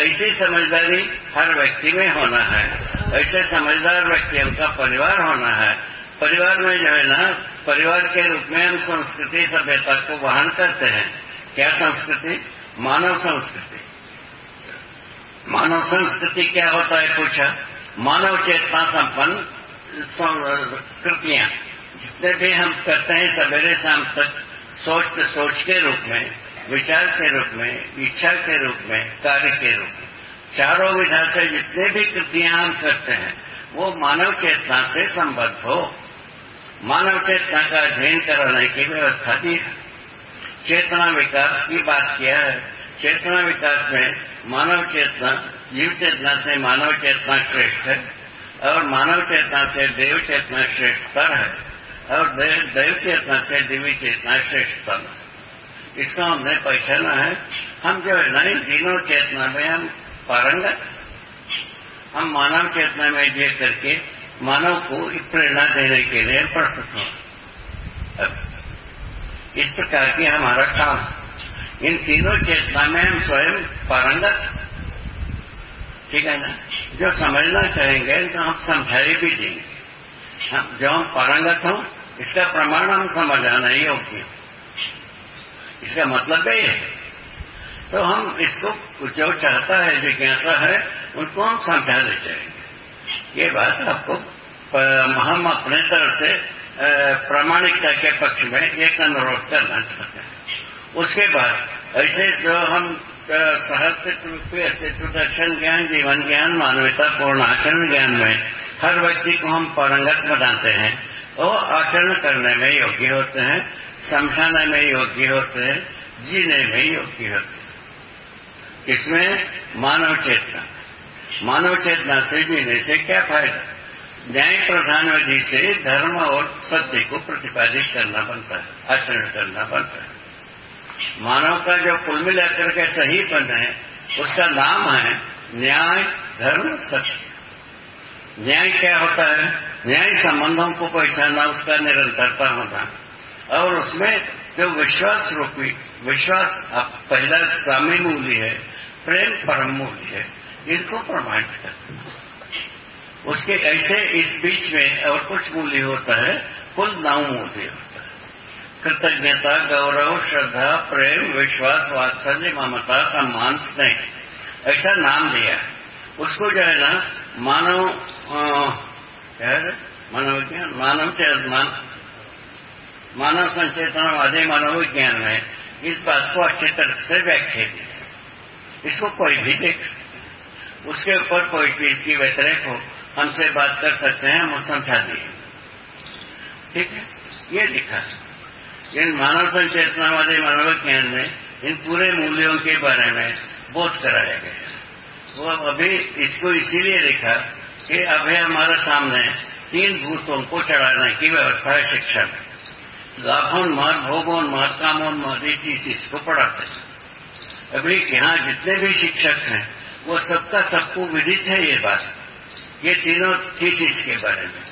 ऐसी समझदारी हर व्यक्ति में होना है। ऐसे समझदार व्यक्ति का परिवार होना है। परिवार में जो है ना, परिवार के रूप में हम संस्कृति, सभ्यता को वहन करते हैं। क्या संस्कृति? मानव संस्कृति। मानव संस्कृति क्या होता है, पूछा? मानव चेतना संपन्न कृतियाँ जितने भी हम करते हैं, सवेरे शाम तक सोच सोच के रूप में, विचार के रूप में, इच्छा के रूप में, कार्य के रूप में। चारों विधा से जितने भी कृतियाँ हम करते हैं, वो मानव चेतना से संबद्ध हो। मानव चेतना का अध्ययन कराने की व्यवस्था दी है। चेतना विकास की बात किया है। चेतना विकास में मानव चेतना, जीव चेतना से मानव चेतना श्रेष्ठ है और मानव चेतना से देव चेतना श्रेष्ठतर है। और देव चेतना से दिव्य चेतना श्रेष्ठतम है इसको हमने पहचाना है। हम जो ना इन तीनों चेतना में हम पारंगत। हम मानव चेतना में जे करके मानव को प्रेरणा देने के लिए प्रस्तुत हों। इस प्रकार की हमारा काम। इन तीनों चेतना में हम स्वयं पारंगत। ठीक है ना? जो समझना चाहेंगे तो हम समझाई भी देंगे। जो हम पारंगत हों इसका प्रमाण हम समझाना ही योग्य इसका मतलब ये है तो हम इसको जो चाहता है जिज्ञासा है, उनको हम समझाने चाहेंगे। ये बात आपको हम अपने तरफ़ से प्रामाणिकता के पक्ष में एक अनुरोध करना चाहते हैं। उसके बाद, ऐसे जो हम सहस्तित्व अस्तित्व दर्शन ज्ञान, जीवन ज्ञान मानवता पूर्ण आचरण ज्ञान में, हर व्यक्ति को हम पारंगत बनाते हैं और आचरण करने में योग्य होते हैं, समझाने में योग्य होते हैं, जीने में योग्य होते हैं। इसमें मानव चेतना मानव चेतना से जीने से क्या फ़ायदा? न्याय प्रधान विधि से धर्म और सत्य को प्रतिपादित करना बनता है, आचरण करना बनता है। मानव का जो कुल मिलाकर के सही बन है, उसका नाम है न्याय, धर्म, सत्य। न्याय क्या होता है? न्याय संबंधों को पहचाना उसका निरंतरता होना। और उसमें जो विश्वास रूपी, विश्वास पहला स्वामी मूल्य है, प्रेम परम मूल्य है, इनको प्रमाणित करना उसके ऐसे इस बीच में और कुछ मूल्य होता है, कुल नौ मूल्य होता है। कृतज्ञता, गौरव, श्रद्धा, प्रेम, विश्वास, वात्सल्य, ममता, सम्मान, स्नेह, ऐसा नाम दिया उसको जो है ना, मानव क्या है मानव विज्ञान मानव मान, मानव संचेतनवादी मनोविज्ञान में इस बात को अच्छी तरह से व्याख्या की इसको कोई भी देख सकते। उसके ऊपर कोई चीज़ की व्यतिरेक हो हमसे बात कर सकते हैं हम समझा दिए। ठीक है? ये लिखा इन मानव संचेतना वाले मनोविज्ञान में इन पूरे मूल्यों के बारे में बोध कराया गया वो अभी इसको इसीलिए लिखा कि अभी हमारे सामने। तीन भूतों को चढ़ाने की व्यवस्था है शिक्षा में। लाभोन्माद भोगोन्माद कामोन्माद ये चीज़ इसको पढ़ाते हैं। अभी यहाँ जितने भी शिक्षक हैं, वो सबका सबको विदित है ये बात। ये तीनों चीज़ इसके बारे में।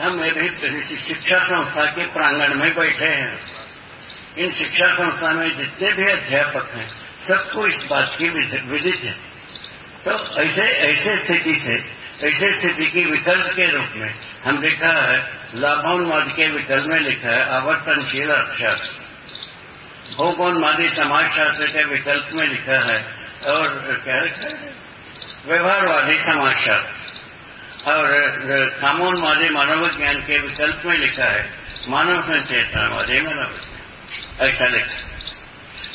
हम अभी शिक्षा संस्था के प्रांगण में बैठे हैं। इन शिक्षा संस्था में जितने भी अध्यापक हैं, सबको इस बात की विदित है। तो ऐसे ऐसे स्थिति से ऐसे स्थिति की विकल्प के रूप में हम देखा है, लाभोन्माद के विकल्प में लिखा है, आवर्तनशील अर्थशास्त्र। भोगोन्मादी समाजशास्त्र के विकल्प में लिखा है, और क्या लिखा है? व्यवहारवादी समाजशास्त्र। और कामोन्मादी मानवविज्ञान के विकल्प में लिखा है, मानव संचेतनावादी मनोविज्ञान ऐसा लिखा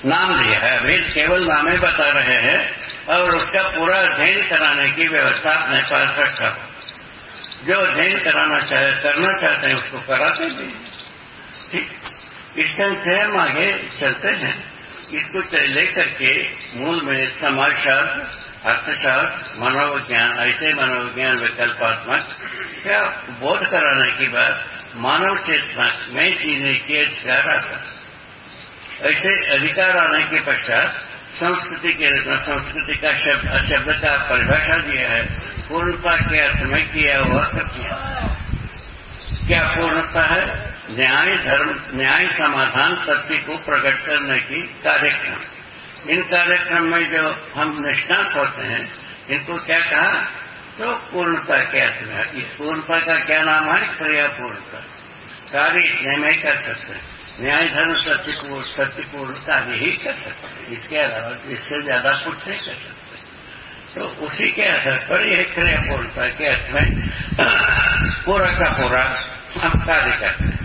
नाम दिया है, अभी केवल नामे बता रहे हैं और उसका पूरा अध्ययन कराने की व्यवस्था अपने पास रखा। जो अध्ययन कराना चाहे, करना चाहते हैं, उसको कराते भी ठीक? इस ढंग से हम आगे चलते हैं। इसको लेकर के मूल में समाजशास्त्र, अर्थशास्त्र मनोविज्ञान ऐसे मनोविज्ञान विकल्पात्मक क्या बोध कराने की बात मानव चेतना में जीने के अधिकार आता ऐसे अधिकार आने के पश्चात संस्कृति के संस्कृति का शब्द शब्द का परिभाषा दिया है, पूर्णता के अर्थ में किया हुआ किया क्या पूर्णता है? न्याय, धर्म, न्याय समाधान सत्य को प्रकट करने की कार्यक्रम। इन कार्यक्रम में जो हम निष्णात होते हैं, इनको क्या कहा? तो पूर्णता के अर्थ में। इस पूर्णता का क्या नाम है? क्रिया पूर्णता कार्य इतने में कर सकते हैं। न्याय धर्म सत्य सत्यपूर्ण सत्यपूर्ण कार्य ही कर सकते इसके अलावा इससे ज़्यादा कुछ नहीं कर सकते। तो उसी के आधार पर यह क्रियापूर्णता के अर्थ में, पूरा का पूरा हम कार्य करते हैं।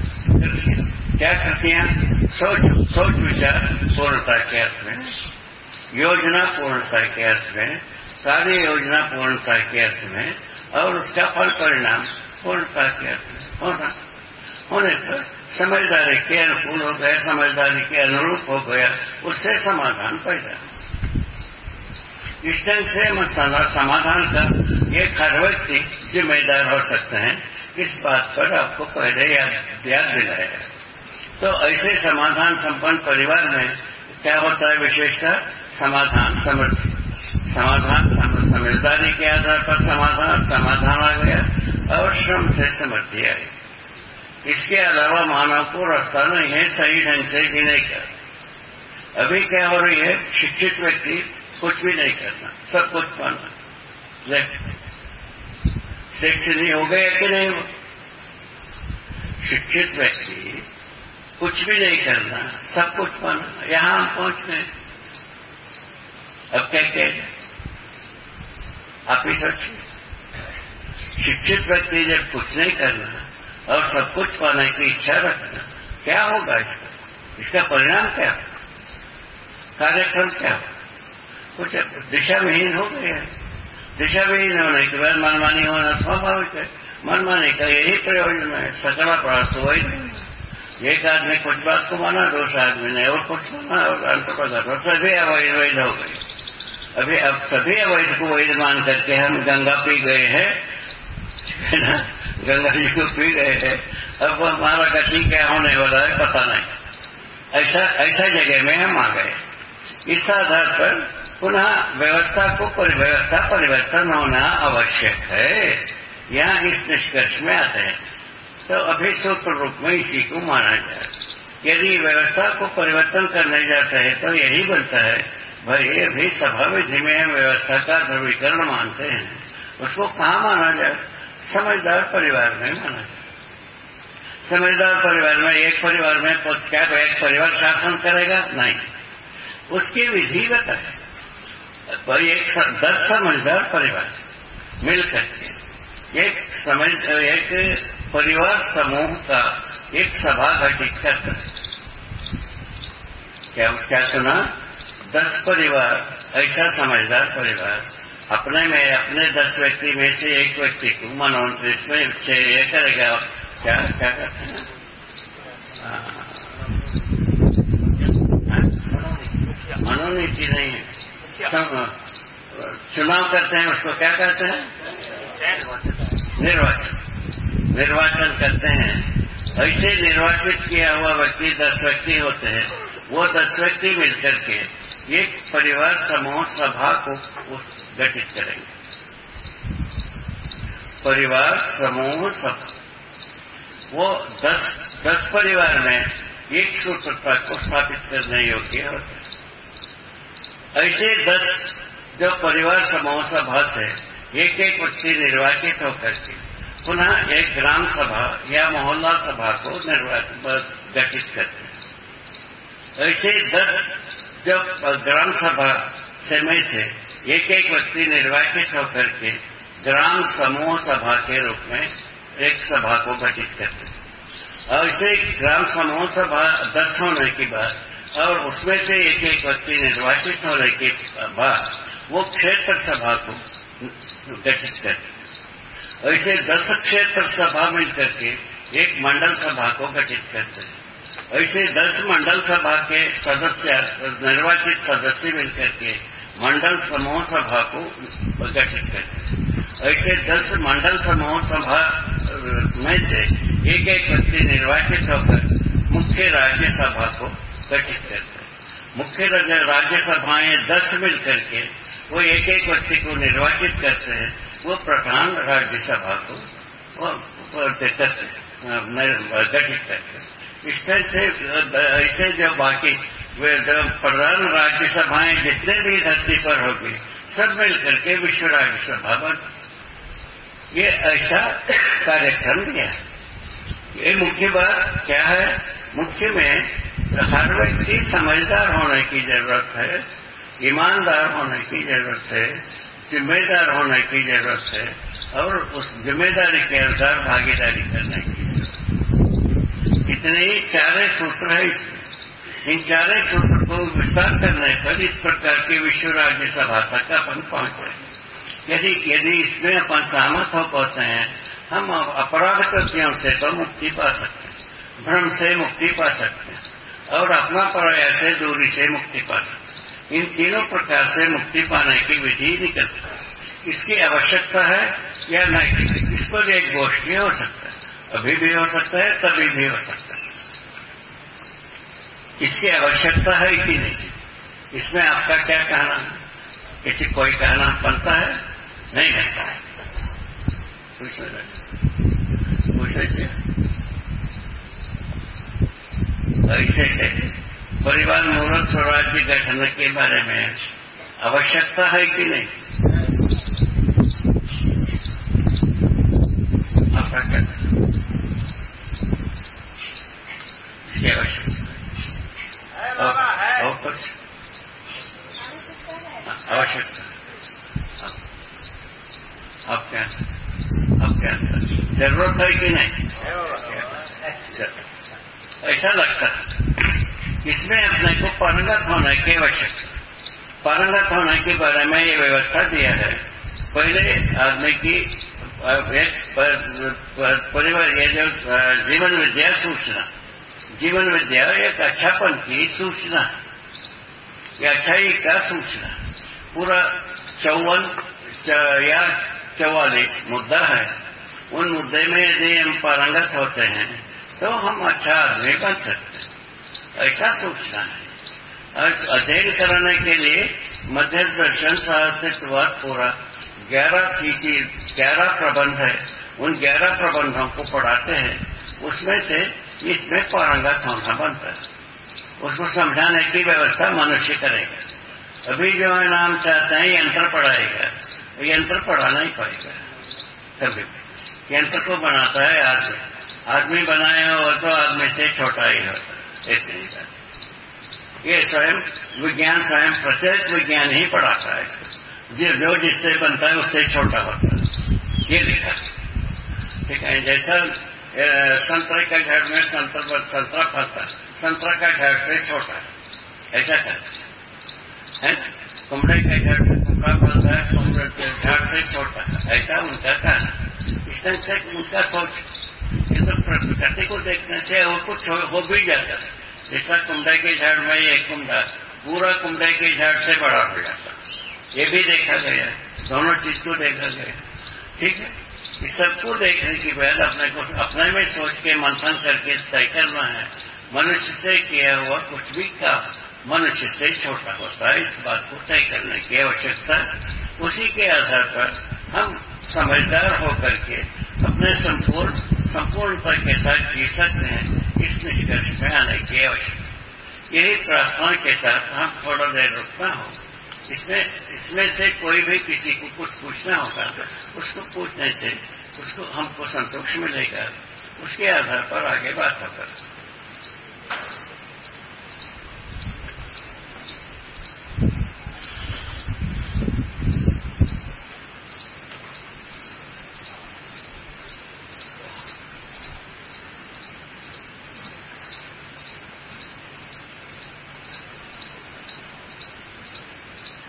क्या कृतियाँ सोच सोच विचार पूर्णता के अर्थ में, योजना पूर्णता के अर्थ में, कार्य योजना पूर्णता के अर्थ में, और उसका फल परिणाम पूर्णता के अर्थ में होना, होने पर समझदारी के अनुकूल हो गया, समझदारी के अनुरूप हो गया, उससे समाधान पैदा इस ढंग से मसाला समाधान का एक हर व्यक्ति जिम्मेदार हो सकते हैं। इस बात पर आपको पहले याद दिलाया तो ऐसे समाधान संपन्न परिवार में क्या होता है विशेषता? समाधान समृद्धि। समाधान समझदारी के आधार पर समाधान समाधान आ गया और श्रम से समृद्धि आई। इसके अलावा मानव को रास्ता नहीं है सही ढंग से जीने का अभी क्या हो रही है? शिक्षित व्यक्ति कुछ भी नहीं करना, सब कुछ पाना शिक्षित हो गया कि नहीं हो? शिक्षित व्यक्ति कुछ भी नहीं करना, सब कुछ पाना यहाँ हम पहुँच गए। अब क्या कह आप ही सोचिए। शिक्षित व्यक्ति जब कुछ नहीं करना और सब कुछ पाने की इच्छा रखना। क्या होगा इसका? इसका परिणाम क्या? कार्यक्रम क्या? कुछ दिशा विहीन हो गए हैं दिशा विहीन होने के बाद मनमानी होना स्वाभाविक है। मनमानी का यही प्रयोजन है। सकड़ा पड़ा तो वही नहीं। एक आदमी कुछ बात को माना, दूसरा आदमी ने और कुछ माना, और अंत पदार्थ सभी अवैध, वैध हो गए। अभी अब सभी अवैध को वैध मान करके हम गंगा पी गए हैं। गंगा जी को पी गए हैं। अब वो हमारा गति क्या होने वाला है, पता नहीं। ऐसा ऐसा जगह में हम आ गए। इस आधार पर पुनः व्यवस्था को व्यवस्था परिवर्तन होना आवश्यक है। यहाँ इस निष्कर्ष में आते हैं। तो अभी सूत्र रूप में इसी को माना जाए। यदि व्यवस्था को परिवर्तन करने जाते हैं तो यही बनता है, भाई अभी सभा विधि में व्यवस्था का ध्रुवीकरण मानते हैं। उसको कहाँ माना जाए? समझदार परिवार में माना समझदार परिवार में एक परिवार में क्या एक परिवार शासन करेगा? नहीं। उसकी विधि पर एक दस समझदार परिवार मिलकर एक समझ, एक परिवार समूह का एक सभा गठित करता क्या क्या सुना? दस परिवार, ऐसा समझदार परिवार अपने में, अपने दस व्यक्ति में से एक व्यक्ति को मनोन इसमें से ये करेगा। क्या क्या करते हैं? मनोनीति नहीं है। चुनाव करते हैं, उसको क्या कहते हैं? निर्वाचन। निर्वाचन करते हैं। ऐसे निर्वाचित किया हुआ व्यक्ति, दस व्यक्ति होते हैं। वो दस व्यक्ति मिलकर के एक परिवार, समूह, सभा को गठित करेंगे। परिवार समूह सभा वो दस दस परिवार में एक सूत्रता को स्थापित करने योग्य होते ऐसे दस जो परिवार समूह सभा से एक एक व्यक्ति निर्वाचित होकर के पुनः एक ग्राम सभा या मोहल्ला सभा को गठित करते हैं। ऐसे दस जब ग्राम सभा समय से एक एक व्यक्ति निर्वाचित होकर के ग्राम समूह सभा के रूप में एक सभा को गठित करते हैं। और इसे ग्राम समूह सभा दस होने के बाद और उसमें से एक एक व्यक्ति निर्वाचित होने के बाद वो क्षेत्र सभा को गठित करते ऐसे दस क्षेत्र सभा मिलकर के एक मंडल सभा को गठित करते हैं। ऐसे दस मंडल सभा के सदस्य, निर्वाचित सदस्य मिलकर के मंडल समूह सभा को गठित करते हैं ऐसे दस मंडल समूह सभा में से एक एक व्यक्ति निर्वाचित होकर मुख्य राज्यसभा को गठित करते हैं मुख्य राज्यसभाएँ दस मिल करके वो एक एक व्यक्ति को निर्वाचित करते हैं वो प्रधान राज्यसभा को गठित करते इस तरह से ऐसे जो बाकी प्रधान राज्यसभाएँ जितने भी धरती पर होगी, सब मिलकर के विश्व राज्यसभा बन। ये ऐसा कार्यक्रम दिया ये मुख्य बात क्या है? मुख्य में हर व्यक्ति समझदार होने की ज़रूरत है, ईमानदार होने की ज़रूरत है, जिम्मेदार होने की ज़रूरत है, और उस ज़िम्मेदारी के अनुसार भागीदारी करने की इतने ही चारे सूत्र है इन चारे सूत्र को विस्तार करने पर इस प्रकार की विश्व राज्य सभा तक अपन पहुँचे यदि यदि इसमें अपन सहमत हो पाते हैं, हम अपराध कृतियों से तो मुक्ति पा सकते हैं, भ्रम से मुक्ति पा सकते हैं, और अपना प्रयास से दूरी से मुक्ति पा सकते हैं। इन तीनों प्रकार से मुक्ति पाने की विधि निकलती है। इसकी आवश्यकता है या नहीं, इस पर एक गोष्ठी हो सकता अभी भी हो सकता है, तभी भी हो सकता है। इसकी आवश्यकता है कि नहीं इसमें आपका क्या कहना? किसी कोई कहना बनता है? नहीं बनता है। पूछ ऐसे परिवार मूल स्वराज्य गठन के बारे में आवश्यकता है कि नहीं आपका क्या क्या ज़रूरत है कि नहीं ऐसा लगता इसमें अपने को पारंगत होने की आवश्यकता पारंगत होने के बारे में ये व्यवस्था दिया है पहले आदमी की परिवार ये जो जीवन विद्या सूचना जीवन विद्या एक अच्छापन की सूचना। या अच्छाई का सूचना। पूरा चौवन या चौवालीस मुद्दा है। उन मुद्दे में यदि हम पारंगत होते हैं तो हम अच्छा आदमी बन सकते ऐसा सोचना है। अध्ययन कराने के लिए मध्य दर्शन साहित्यवाद पूरा ग्यारह फीसी ग्यारह प्रबंध है। उन ग्यारह प्रबंधों को पढ़ाते हैं। उसमें से इसमें पारंगत होना बनता है उसको समझाने की व्यवस्था मनुष्य करेगा अभी जो है नाम चाहते हैं यंत्र पढ़ाएगा यंत्र पढ़ाना ही पड़ेगा कभी यंत्र को बनाता है आदमी आदमी बनाए हो तो आदमी से छोटा ही होता है ये स्वयं विज्ञान स्वयं प्रत्येक विज्ञान ही पढ़ाता है इसको जो जो जिससे बनता है उससे छोटा होता है ये लिखा ठीक है जैसा संतरे का घर में संतरा संतरा फलता संतरा का घर से छोटा ऐसा करते हैं कुमड़े के घर से कुमड़ा फलता है कुमड़े के घर से छोटा ऐसा उनका कहना इस तरह से उनका सोच ये तो प्रकृति को देखने से और कुछ हो भी जाता है। जैसा कुंडे के झाड़ में ये कुंडा पूरा कुंडे के झाड़ से बड़ा हो जाता ये भी देखा गया दोनों चीज़ को देखा गया ठीक है? को सबको देखने की बाद अपने को अपने में सोच के मंथन करके तय करना है। मनुष्य से किया हुआ कुछ भी काम मनुष्य से छोटा होता है। इस बात को तय करने की आवश्यकता उसी के आधार पर हम समझदार होकर के अपने संपूर्ण संपूर्णता के साथ जी सकते हैं। इस निष्कर्ष में आने की आवश्यकता। यही प्रार्थना के साथ हम थोड़ा देर रुकना हो इसमें इसमें से कोई भी किसी को कुछ पूछना होगा, उसको पूछने से उसको हमको संतोष मिलेगा। उसके आधार पर आगे बात होगा।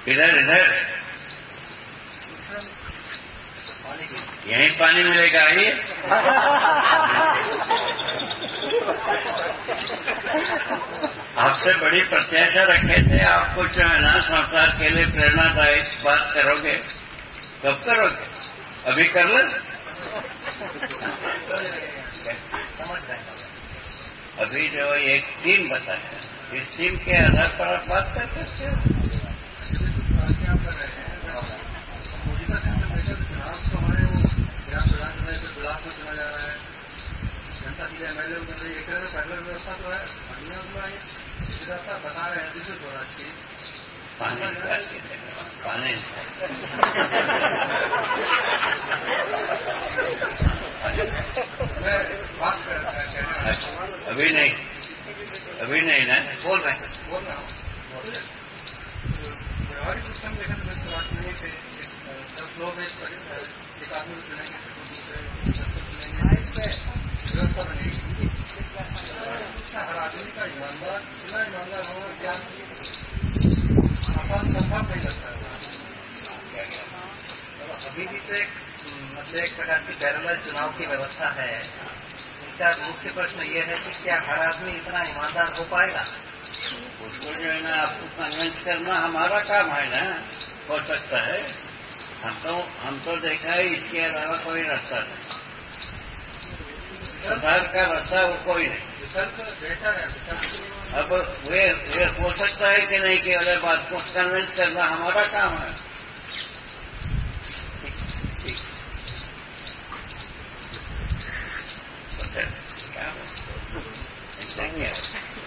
इधर इधर। यहीं पानी मिलेगा आइए आपसे बड़ी प्रत्याशा रखे थे, आपको जो है ना संसार के लिए प्रेरणादायक बात करोगे? कब करोगे? अभी कर लो। अभी जो एक टीम बताया, इस टीम के आधार पर आप बात कर सकते हो। अभी नहीं अभी नहीं ना बोल रहे हैं बोल रहा हूँ पैरल चुनाव की व्यवस्था है। इसका मुख्य प्रश्न ये है कि क्या हर आदमी इतना ईमानदार हो पाएगा? उसको जो है ना आपको कन्विंस करना हमारा काम है ना, हो सकता है। हम तो हम तो देखा है, इसके अलावा कोई रास्ता नहीं। सुधार का रास्ता वो कोई नहीं। अब वे वे हो सकता है कि नहीं कि अगर बात को कन्विंस करना हमारा काम है। ठीक ठीक।